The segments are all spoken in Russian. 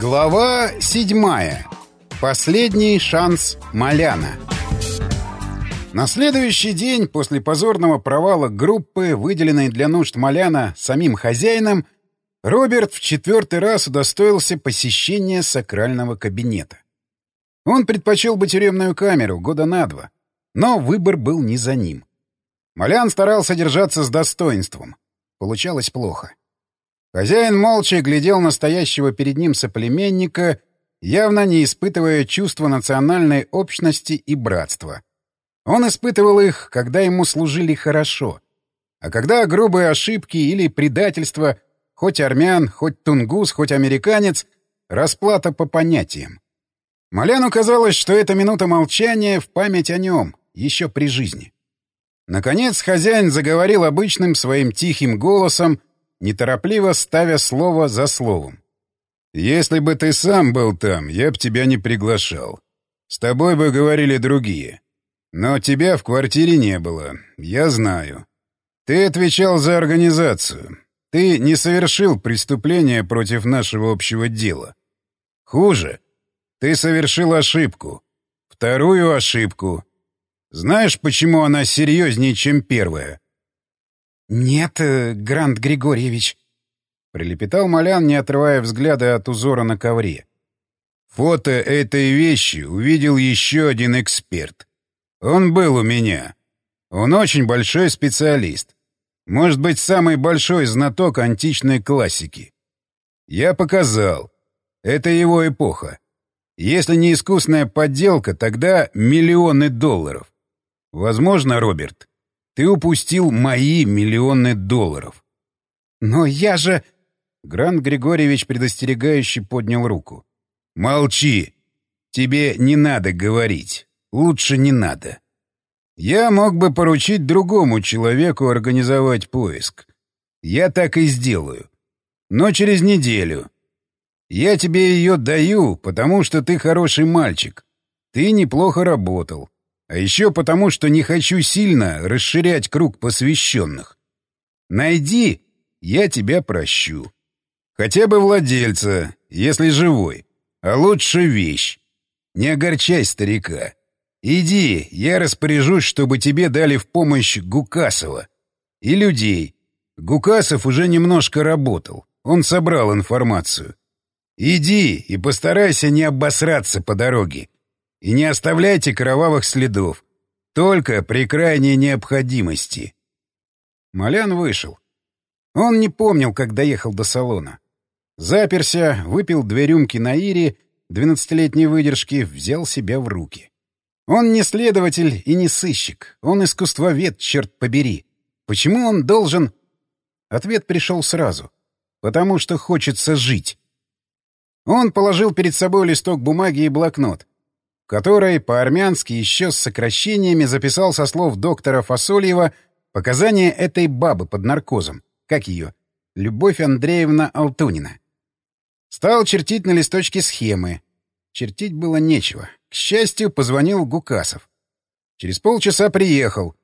Глава седьмая. Последний шанс Маляна. На следующий день после позорного провала группы, выделенной для нужд Маляна самим хозяином, Роберт в четвертый раз удостоился посещения сакрального кабинета. Он предпочел бы тюремную камеру года на два, но выбор был не за ним. Малян старался держаться с достоинством. Получалось плохо. Хозяин молча глядел на стоящего перед ним соплеменника, явно не испытывая чувства национальной общности и братства. Он испытывал их, когда ему служили хорошо. А когда грубые ошибки или предательство, хоть армян, хоть тунгус, хоть американец, расплата по понятиям. Маляну казалось, что эта минута молчания в память о нем, еще при жизни. Наконец хозяин заговорил обычным своим тихим голосом, неторопливо ставя слово за словом. «Если бы ты сам был там, я б тебя не приглашал. С тобой бы говорили другие. Но тебя в квартире не было, я знаю. Ты отвечал за организацию. Ты не совершил преступления против нашего общего дела. Хуже, ты совершил ошибку. Вторую ошибку. Знаешь, почему она серьезнее, чем первая? «Нет, э, Грант Григорьевич», — пролепетал Малян, не отрывая взгляда от узора на ковре. «Фото этой вещи увидел еще один эксперт. Он был у меня. Он очень большой специалист. Может быть, самый большой знаток античной классики. Я показал. Это его эпоха. Если не искусная подделка, тогда миллионы долларов. Возможно, Роберт, ты упустил мои миллионы долларов. Но я же... Грант Григорьевич предостерегающе поднял руку. Молчи. Тебе не надо говорить. Лучше не надо. Я мог бы поручить другому человеку организовать поиск. Я так и сделаю. Но через неделю. Я тебе ее даю, потому что ты хороший мальчик. Ты неплохо работал. А еще потому, что не хочу сильно расширять круг посвященных. Найди, я тебя прощу. Хотя бы владельца, если живой. А лучше вещь. Не огорчай старика. Иди, я распоряжусь, чтобы тебе дали в помощь Гукасова. И людей. Гукасов уже немножко работал. Он собрал информацию. Иди и постарайся не обосраться по дороге. И не оставляйте кровавых следов. Только при крайней необходимости. Малян вышел. Он не помнил, как доехал до салона. Заперся, выпил две рюмки на Ире, двенадцатилетней выдержки, взял себя в руки. Он не следователь и не сыщик. Он искусствовед, черт побери. Почему он должен... Ответ пришел сразу. Потому что хочется жить. Он положил перед собой листок бумаги и блокнот которой по-армянски еще с сокращениями записал со слов доктора Фасольева показания этой бабы под наркозом. Как ее? Любовь Андреевна Алтунина. Стал чертить на листочке схемы. Чертить было нечего. К счастью, позвонил Гукасов. Через полчаса приехал.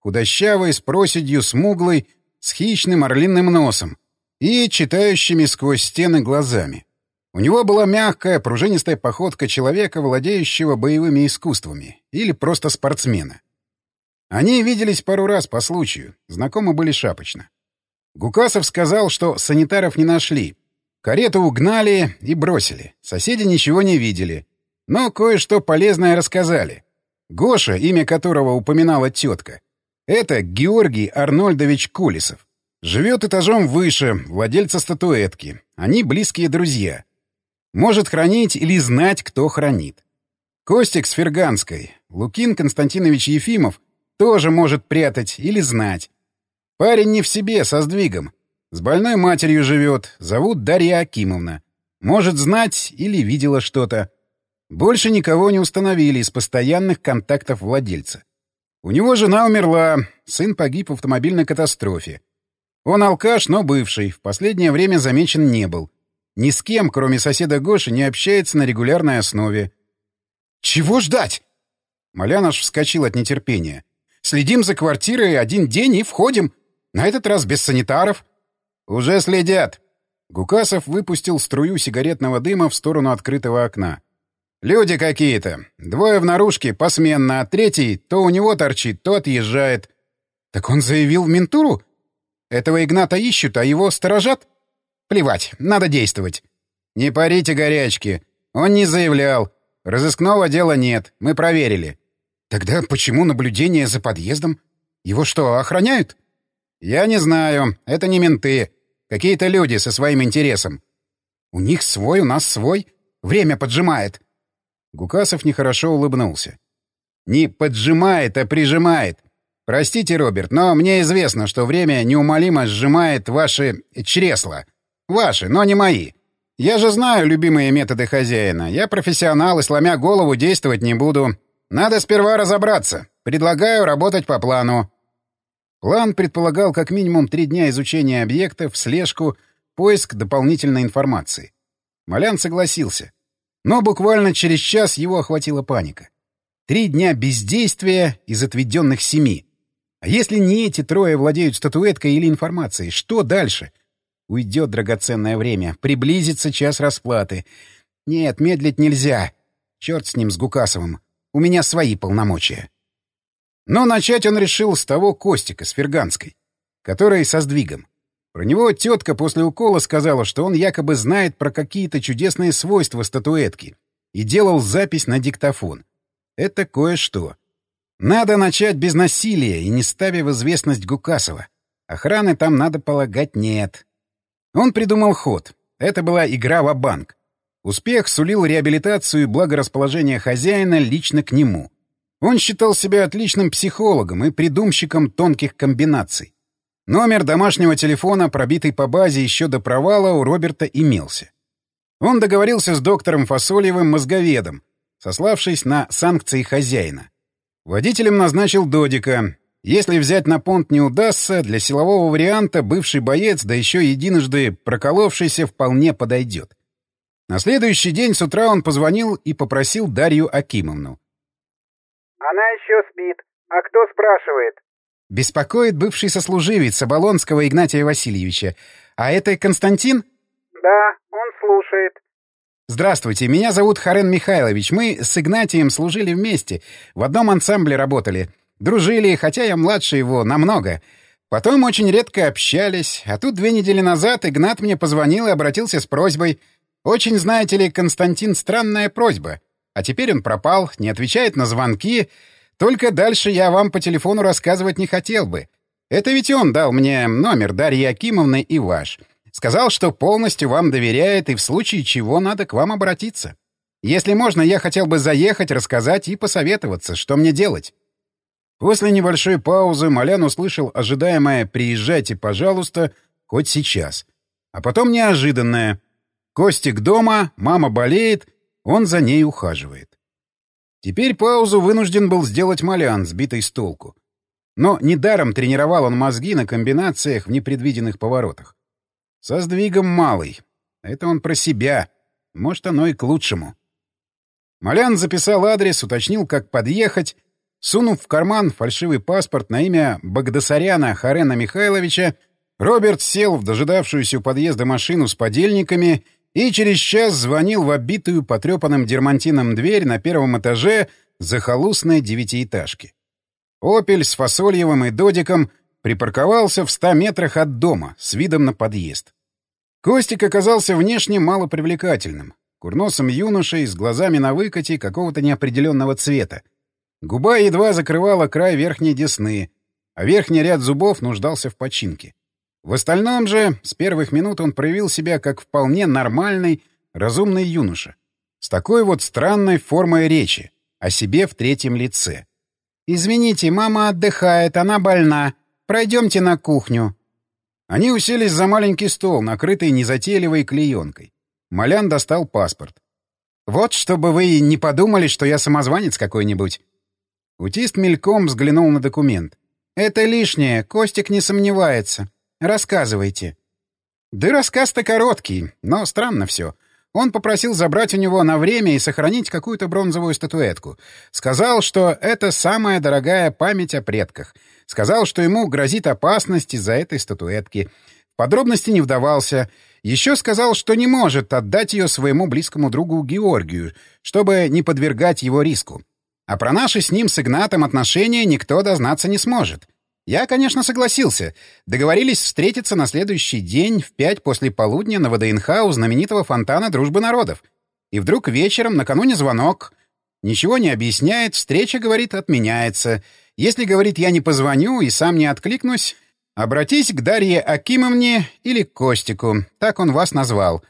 Худощавый, с проседью, смуглый, с хищным орлиным носом и читающими сквозь стены глазами. У него была мягкая, пружинистая походка человека, владеющего боевыми искусствами, или просто спортсмена. Они виделись пару раз по случаю, знакомы были шапочно. Гукасов сказал, что санитаров не нашли. Карету угнали и бросили. Соседи ничего не видели. Но кое-что полезное рассказали. Гоша, имя которого упоминала тетка, это Георгий Арнольдович Кулисов. Живет этажом выше, владельца статуэтки. Они близкие друзья. Может хранить или знать, кто хранит. Костик с Ферганской, Лукин Константинович Ефимов тоже может прятать или знать. Парень не в себе, со сдвигом. С больной матерью живет, зовут Дарья Акимовна. Может знать или видела что-то. Больше никого не установили из постоянных контактов владельца. У него жена умерла, сын погиб в автомобильной катастрофе. Он алкаш, но бывший, в последнее время замечен не был. Ни с кем, кроме соседа Гоши, не общается на регулярной основе. «Чего ждать?» Малян аж вскочил от нетерпения. «Следим за квартирой один день и входим. На этот раз без санитаров». «Уже следят». Гукасов выпустил струю сигаретного дыма в сторону открытого окна. «Люди какие-то. Двое в наружке, посменно, а третий то у него торчит, то отъезжает». «Так он заявил в ментуру? Этого Игната ищут, а его сторожат? Плевать, надо действовать». «Не парите горячки. Он не заявлял. Разыскного дела нет. Мы проверили». «Тогда почему наблюдение за подъездом? Его что, охраняют?» «Я не знаю. Это не менты. Какие-то люди со своим интересом». «У них свой, у нас свой. Время поджимает». Гукасов нехорошо улыбнулся. «Не поджимает, а прижимает. Простите, Роберт, но мне известно, что время неумолимо сжимает ваши чресла. Ваши, но не мои. Я же знаю любимые методы хозяина. Я профессионал и, сломя голову, действовать не буду. Надо сперва разобраться. Предлагаю работать по плану». План предполагал как минимум три дня изучения объектов, слежку, поиск дополнительной информации. Малян согласился. Но буквально через час его охватила паника. Три дня бездействия из отведенных семи. А если не эти трое владеют статуэткой или информацией, что дальше? Уйдет драгоценное время, приблизится час расплаты. Нет, медлить нельзя. Черт с ним, с Гукасовым. У меня свои полномочия. Но начать он решил с того Костика, с Ферганской, который со сдвигом. Про него тетка после укола сказала, что он якобы знает про какие-то чудесные свойства статуэтки и делал запись на диктофон. Это кое-что. Надо начать без насилия и не ставя в известность Гукасова. Охраны там, надо полагать, нет. Он придумал ход. Это была игра в банк Успех сулил реабилитацию и благорасположение хозяина лично к нему. Он считал себя отличным психологом и придумщиком тонких комбинаций. Номер домашнего телефона, пробитый по базе еще до провала, у Роберта имелся. Он договорился с доктором Фасольевым мозговедом, сославшись на санкции хозяина. Водителем назначил Додика. Если взять на понт не удастся, для силового варианта бывший боец, да еще единожды проколовшийся, вполне подойдет. На следующий день с утра он позвонил и попросил Дарью Акимовну. «Она еще спит. А кто спрашивает?» Беспокоит бывший сослуживец Оболонского Игнатия Васильевича. А это Константин? Да, он слушает. Здравствуйте, меня зовут Харен Михайлович. Мы с Игнатием служили вместе, в одном ансамбле работали. Дружили, хотя я младше его намного. Потом очень редко общались, а тут две недели назад Игнат мне позвонил и обратился с просьбой. Очень, знаете ли, Константин, странная просьба. А теперь он пропал, не отвечает на звонки, только дальше я вам по телефону рассказывать не хотел бы. Это ведь он дал мне номер Дарьи Акимовны и ваш. Сказал, что полностью вам доверяет и в случае чего надо к вам обратиться. Если можно, я хотел бы заехать, рассказать и посоветоваться, что мне делать. После небольшой паузы Малян услышал ожидаемое «приезжайте, пожалуйста, хоть сейчас». А потом неожиданное «Костик дома, мама болеет, он за ней ухаживает». Теперь паузу вынужден был сделать Малян, сбитый с толку. Но недаром тренировал он мозги на комбинациях в непредвиденных поворотах. Со сдвигом малый. Это он про себя. Может, оно и к лучшему. Малян записал адрес, уточнил, как подъехать. Сунув в карман фальшивый паспорт на имя Багдасаряна Харена Михайловича, Роберт сел в дожидавшуюся у подъезда машину с подельниками и через час звонил в оббитую потрепанным дермантином дверь на первом этаже захолустной девятиэтажки. «Опель» с Фасольевым и Додиком припарковался в ста метрах от дома с видом на подъезд. Костик оказался внешне малопривлекательным, курносым юношей с глазами на выкате какого-то неопределенного цвета. Губа едва закрывала край верхней десны, а верхний ряд зубов нуждался в починке. В остальном же, с первых минут он проявил себя как вполне нормальный, разумный юноша. С такой вот странной формой речи, о себе в третьем лице. «Извините, мама отдыхает, она больна. Пройдемте на кухню». Они уселись за маленький стол, накрытый незатейливой клеенкой. Малян достал паспорт. «Вот, чтобы вы не подумали, что я самозванец какой-нибудь». Утист мельком взглянул на документ. «Это лишнее, Костик не сомневается. Рассказывайте. Да рассказ-то короткий, но странно все. Он попросил забрать у него на время и сохранить какую-то бронзовую статуэтку. Сказал, что это самая дорогая память о предках. Сказал, что ему грозит опасность из-за этой статуэтки. В подробности не вдавался. Еще сказал, что не может отдать ее своему близкому другу Георгию, чтобы не подвергать его риску. А про наши с ним с Игнатом отношения никто дознаться не сможет. Я, конечно, согласился. Договорились встретиться на следующий день в пять после полудня на ВДНХ у знаменитого фонтана Дружбы народов. И вдруг вечером, накануне звонок. Ничего не объясняет, встреча, говорит, отменяется. Если, говорит, я не позвоню и сам не откликнусь, обратись к Дарье Акимовне или к Костику, так он вас назвал.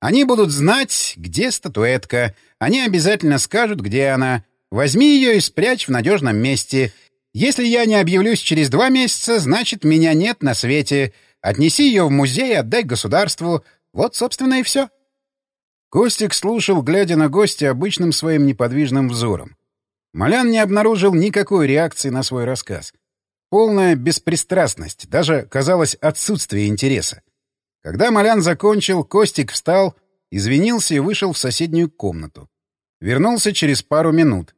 Они будут знать, где статуэтка. Они обязательно скажут, где она. Возьми ее и спрячь в надежном месте. Если я не объявлюсь через два месяца, значит, меня нет на свете. Отнеси ее в музей, отдай государству. Вот, собственно, и все. Костик слушал, глядя на гостя обычным своим неподвижным взором. Малян не обнаружил никакой реакции на свой рассказ. Полная беспристрастность, даже, казалось, отсутствие интереса. Когда Малян закончил, Костик встал, извинился и вышел в соседнюю комнату. Вернулся через пару минут.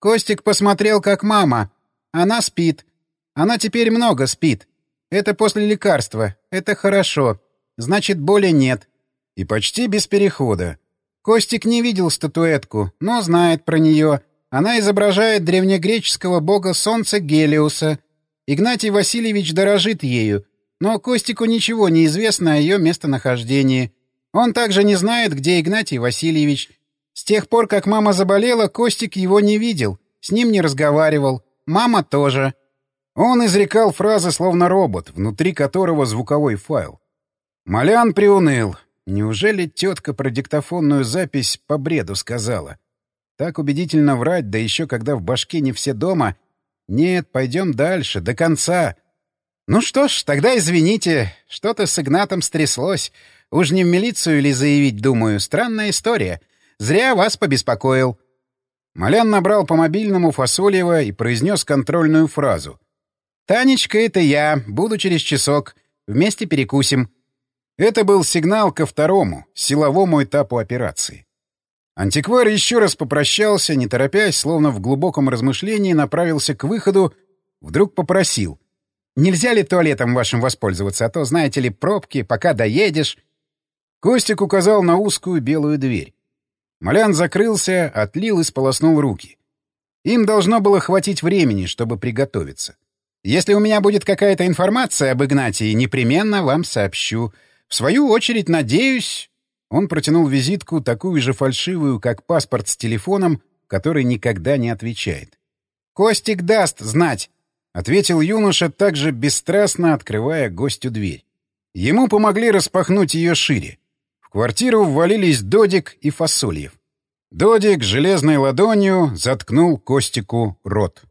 Костик посмотрел, как мама. Она спит. Она теперь много спит. Это после лекарства. Это хорошо. Значит, боли нет. И почти без перехода. Костик не видел статуэтку, но знает про нее. Она изображает древнегреческого бога солнца Гелиуса. Игнатий Васильевич дорожит ею, но Костику ничего не известно о ее местонахождении. Он также не знает, где Игнатий Васильевич, с тех пор, как мама заболела, Костик его не видел, с ним не разговаривал. Мама тоже. Он изрекал фразы словно робот, внутри которого звуковой файл. Малян приуныл. Неужели тетка про диктофонную запись по бреду сказала? Так убедительно врать, да еще когда в башке не все дома. Нет, пойдем дальше, до конца. Ну что ж, тогда извините, что-то с Игнатом стряслось. Уж не в милицию ли заявить, думаю, странная история. Зря вас побеспокоил». Малян набрал по мобильному Фасольева и произнес контрольную фразу. «Танечка, это я. Буду через часок. Вместе перекусим». Это был сигнал ко второму, силовому этапу операции. Антиквар еще раз попрощался, не торопясь, словно в глубоком размышлении направился к выходу, вдруг попросил. «Нельзя ли туалетом вашим воспользоваться, а то, знаете ли, пробки, пока доедешь...» Костик указал на узкую белую дверь. Малян закрылся, отлил и сполоснул руки. Им должно было хватить времени, чтобы приготовиться. Если у меня будет какая-то информация об Игнатии, непременно вам сообщу. В свою очередь, надеюсь... Он протянул визитку, такую же фальшивую, как паспорт с телефоном, который никогда не отвечает. «Костик даст знать», — ответил юноша, также бесстрастно открывая гостю дверь. Ему помогли распахнуть ее шире. Квартиру ввалились Додик и Фасольев. Додик железной ладонью заткнул Костику рот.